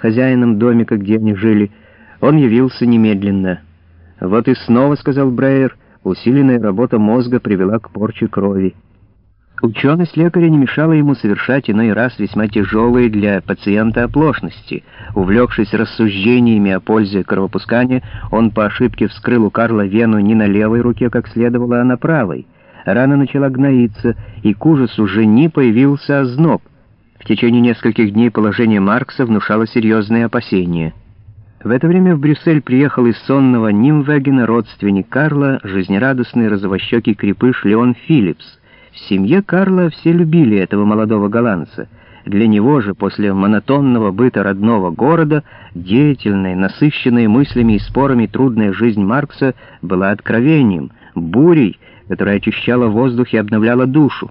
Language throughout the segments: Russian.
хозяином домика, где они жили, он явился немедленно. «Вот и снова», — сказал Брейер, — «усиленная работа мозга привела к порче крови». Ученость лекаря не мешала ему совершать иной раз весьма тяжелые для пациента оплошности. Увлекшись рассуждениями о пользе кровопускания, он по ошибке вскрыл у Карла вену не на левой руке, как следовало, а на правой. Рана начала гноиться, и к ужасу жени появился озноб. В течение нескольких дней положение Маркса внушало серьезные опасения. В это время в Брюссель приехал из сонного Нимвегена родственник Карла, жизнерадостный розовощекий крепыш Леон Филлипс. В семье Карла все любили этого молодого голландца. Для него же, после монотонного быта родного города, деятельная, насыщенная мыслями и спорами трудная жизнь Маркса была откровением, бурей, которая очищала воздух и обновляла душу.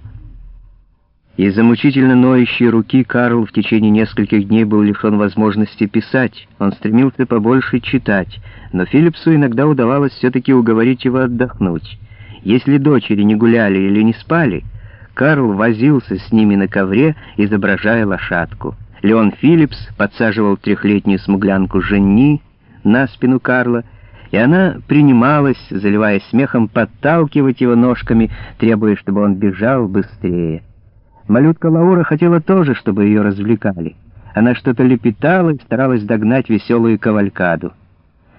Из-за мучительно ноющей руки Карл в течение нескольких дней был лишен возможности писать. Он стремился побольше читать, но Филлипсу иногда удавалось все-таки уговорить его отдохнуть. Если дочери не гуляли или не спали, Карл возился с ними на ковре, изображая лошадку. Леон Филлипс подсаживал трехлетнюю смуглянку Женни на спину Карла, и она принималась, заливаясь смехом, подталкивать его ножками, требуя, чтобы он бежал быстрее. Малютка Лаура хотела тоже, чтобы ее развлекали. Она что-то лепетала и старалась догнать веселую кавалькаду.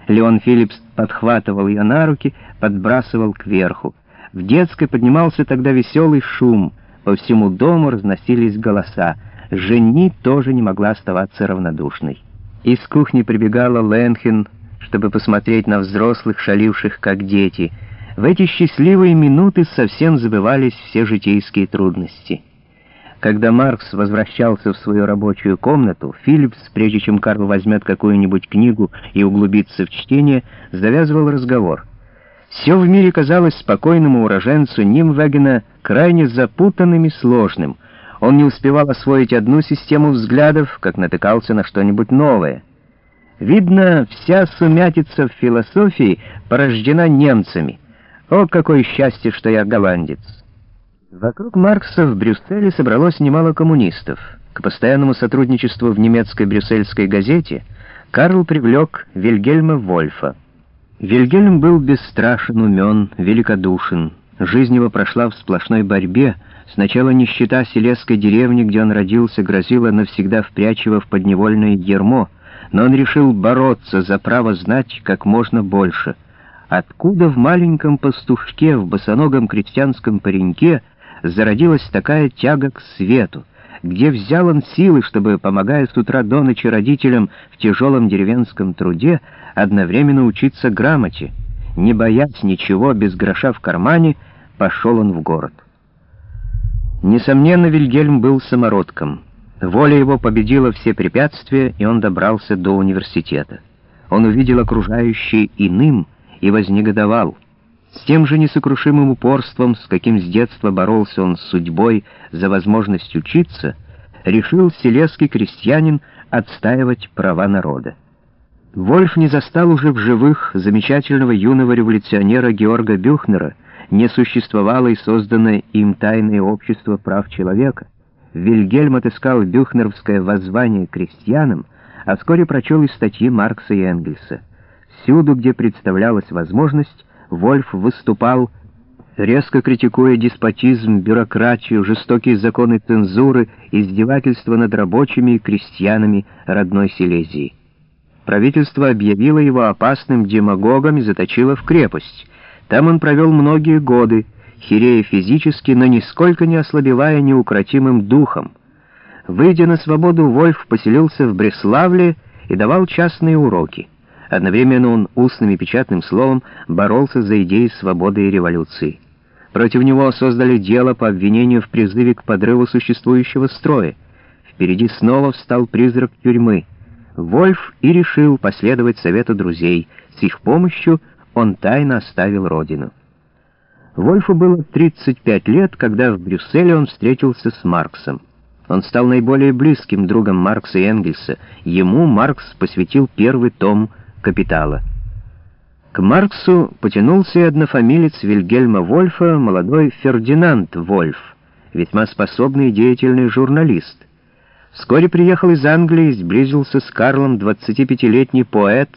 Леон Филлипс подхватывал ее на руки, подбрасывал кверху. В детской поднимался тогда веселый шум, по всему дому разносились голоса. Жени тоже не могла оставаться равнодушной. Из кухни прибегала Ленхен, чтобы посмотреть на взрослых, шаливших как дети. В эти счастливые минуты совсем забывались все житейские трудности. Когда Маркс возвращался в свою рабочую комнату, Филлипс, прежде чем Карл возьмет какую-нибудь книгу и углубится в чтение, завязывал разговор. Все в мире казалось спокойному уроженцу Нимвагена крайне запутанным и сложным. Он не успевал освоить одну систему взглядов, как натыкался на что-нибудь новое. Видно, вся сумятица в философии порождена немцами. О, какое счастье, что я голландец! Вокруг Маркса в Брюсселе собралось немало коммунистов. К постоянному сотрудничеству в немецкой брюссельской газете Карл привлек Вильгельма Вольфа. Вильгельм был бесстрашен, умен, великодушен. Жизнь его прошла в сплошной борьбе. Сначала нищета селесской деревни, где он родился, грозила навсегда впрячь его в подневольное ермо, но он решил бороться за право знать как можно больше. Откуда в маленьком пастушке, в босоногом крестьянском пареньке зародилась такая тяга к свету, где взял он силы, чтобы, помогая с утра до ночи родителям в тяжелом деревенском труде, одновременно учиться грамоте. Не боясь ничего, без гроша в кармане, пошел он в город. Несомненно, Вильгельм был самородком. Воля его победила все препятствия, и он добрался до университета. Он увидел окружающий иным и вознегодовал — с тем же несокрушимым упорством, с каким с детства боролся он с судьбой за возможность учиться, решил селезский крестьянин отстаивать права народа. Вольф не застал уже в живых замечательного юного революционера Георга Бюхнера, не существовало и созданное им тайное общество прав человека. Вильгельм отыскал бюхнеровское воззвание крестьянам, а вскоре прочел и статьи Маркса и Энгельса. Всюду, где представлялась возможность, Вольф выступал, резко критикуя деспотизм, бюрократию, жестокие законы цензуры, издевательства над рабочими и крестьянами родной Силезии. Правительство объявило его опасным демагогом и заточило в крепость. Там он провел многие годы, хирея физически, но нисколько не ослабевая неукротимым духом. Выйдя на свободу, Вольф поселился в Бреславле и давал частные уроки. Одновременно он устным и печатным словом боролся за идеи свободы и революции. Против него создали дело по обвинению в призыве к подрыву существующего строя. Впереди снова встал призрак тюрьмы. Вольф и решил последовать совету друзей. С их помощью он тайно оставил родину. Вольфу было 35 лет, когда в Брюсселе он встретился с Марксом. Он стал наиболее близким другом Маркса и Энгельса. Ему Маркс посвятил первый том капитала. К Марксу потянулся и однофамилец Вильгельма Вольфа, молодой Фердинанд Вольф, весьма способный и деятельный журналист. Вскоре приехал из Англии и сблизился с Карлом 25-летний поэт,